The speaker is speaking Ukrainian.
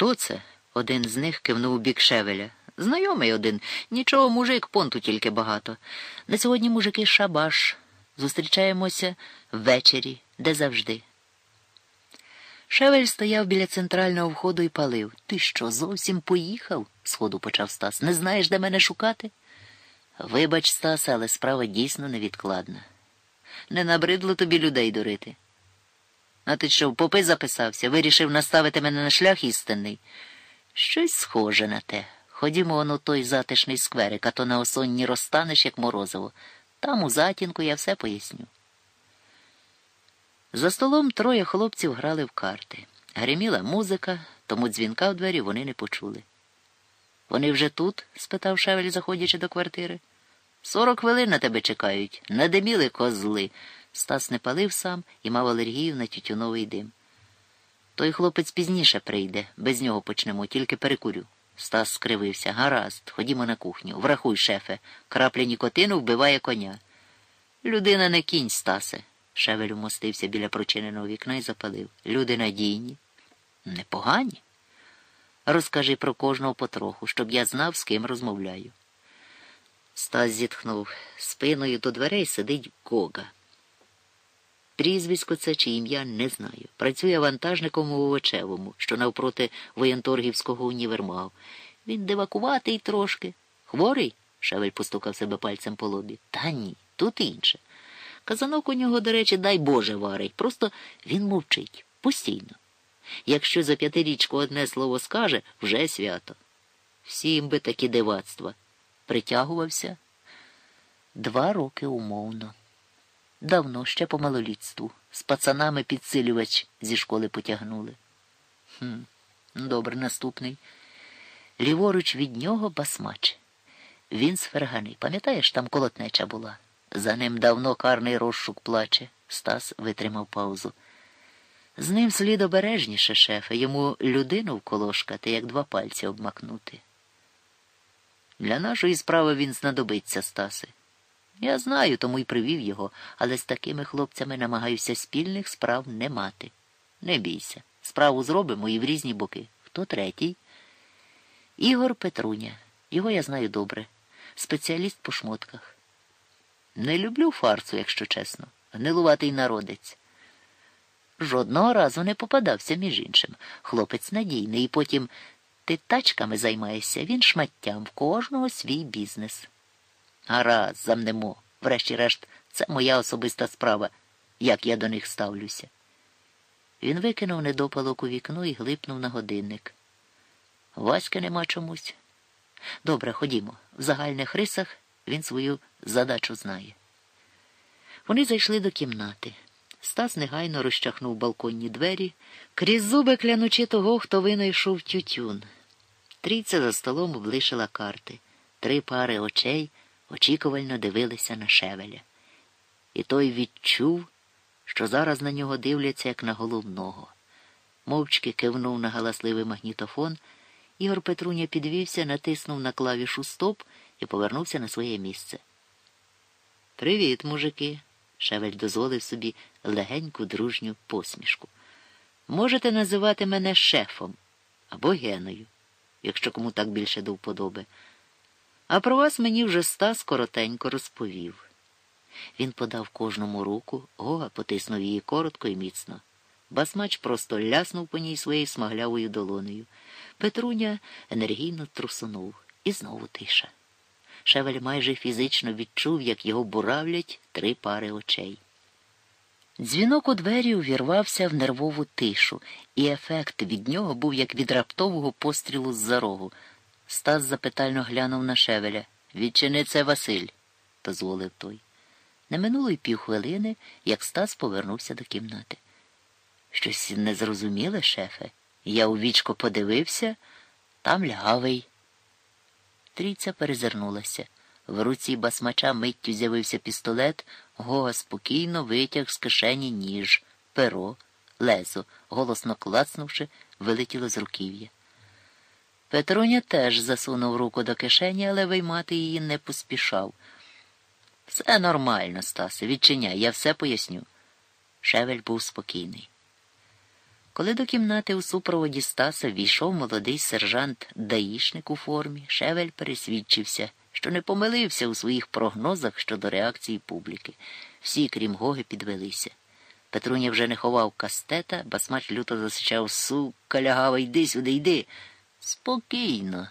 Хто це? Один з них кивнув у бік шевеля. Знайомий один. Нічого, мужик, понту тільки багато. На сьогодні мужики шабаш. Зустрічаємося ввечері, де завжди. Шевель стояв біля центрального входу і палив. Ти що, зовсім поїхав? сходу почав Стас. Не знаєш, де мене шукати? Вибач, Стас, але справа дійсно невідкладна. Не набридло тобі людей дурити. А ти що, в попи записався, вирішив наставити мене на шлях істинний? Щось схоже на те. Ходімо он той затишний скверик, а то на осонні розтанеш, як морозиво. Там у затінку я все поясню. За столом троє хлопців грали в карти. Гриміла музика, тому дзвінка в двері вони не почули. Вони вже тут? спитав Шевель, заходячи до квартири. Сорок хвилин на тебе чекають. Надиміли козли. Стас не палив сам і мав алергію на тютюновий дим. Той хлопець пізніше прийде, без нього почнемо, тільки перекурю. Стас скривився. Гаразд, ходімо на кухню. Врахуй, шефе, крапля нікотину вбиває коня. Людина не кінь, Стасе. Шевель умостився біля прочиненого вікна і запалив. Люди надійні. Непогані. Розкажи про кожного потроху, щоб я знав, з ким розмовляю. Стас зітхнув. Спиною до дверей сидить Гога. Прізвисько це чи ім'я не знаю. Працює вантажником у Овочевому, що навпроти воєнторгівського універмагу. Він девакуватий трошки. Хворий? Шевель постукав себе пальцем по лобі. Та ні, тут інше. Казанок у нього, до речі, дай Боже варить. Просто він мовчить постійно. Якщо за п'ятирічку одне слово скаже, вже свято. Всім би такі дивацтва. Притягувався два роки умовно. Давно ще по малолітству. З пацанами підсилювач зі школи потягнули. Хм, Добре, наступний. Ліворуч від нього басмач. Він з фергани. Пам'ятаєш, там колотнеча була? За ним давно карний розшук плаче. Стас витримав паузу. З ним слід обережніше, шефе, йому людину вколошкати, як два пальці обмакнути. Для нашої справи він знадобиться, Стаси. Я знаю, тому й привів його, але з такими хлопцями намагаюся спільних справ не мати. Не бійся. Справу зробимо і в різні боки. Хто третій? Ігор Петруня. Його я знаю добре. Спеціаліст по шмотках. Не люблю фарсу, якщо чесно. Гнилуватий народець. Жодного разу не попадався, між іншим. Хлопець надійний, і потім ти тачками займаєшся, він шматтям в кожного свій бізнес. Гаразд, замнемо. Врешті-решт, це моя особиста справа, як я до них ставлюся. Він викинув недопалок у вікно і глипнув на годинник. Васька нема чомусь. Добре, ходімо. В загальних рисах він свою задачу знає. Вони зайшли до кімнати. Стас негайно розчахнув балконні двері, крізь зуби клянучи того, хто винайшов тютюн. Трійця за столом облишила карти. Три пари очей очікувально дивилися на шевеля. І той відчув, що зараз на нього дивляться, як на головного. Мовчки кивнув на галасливий магнітофон. Ігор Петруня підвівся, натиснув на клавішу стоп і повернувся на своє місце. Привіт, мужики. Шевель дозволив собі легеньку дружню посмішку. Можете називати мене шефом або Геною, якщо кому так більше до вподоби. А про вас мені вже Стас коротенько розповів. Він подав кожному руку, Гога потиснув її коротко і міцно. Басмач просто ляснув по ній своєю смаглявою долонею. Петруня енергійно трусунув і знову тиша. Шевель майже фізично відчув, як його буравлять три пари очей. Дзвінок у двері увірвався в нервову тишу, і ефект від нього був як від раптового пострілу з-за рогу. Стас запитально глянув на шевеля. Відчини це Василь, дозволив той. Не минуло й півхвилини, як Стас повернувся до кімнати. Щось незрозуміле, шефе. Я у вічко подивився, там лягавий. Трійця перезирнулася. В руці басмача миттю з'явився пістолет, Гога спокійно витяг з кишені ніж, перо, лезо, голосно клацнувши, вилетіло з руків'я. Петруня теж засунув руку до кишені, але виймати її не поспішав. Все нормально, Стасе, відчиняй, я все поясню. Шевель був спокійний. Коли до кімнати у супроводі Стаса війшов молодий сержант даїшник у формі, Шевель пересвідчився, що не помилився у своїх прогнозах щодо реакції публіки. Всі, крім Гоги, підвелися. Петруня вже не ховав кастета, басмач люто засичав сука лягава, йди сюди, йди. Спокійно,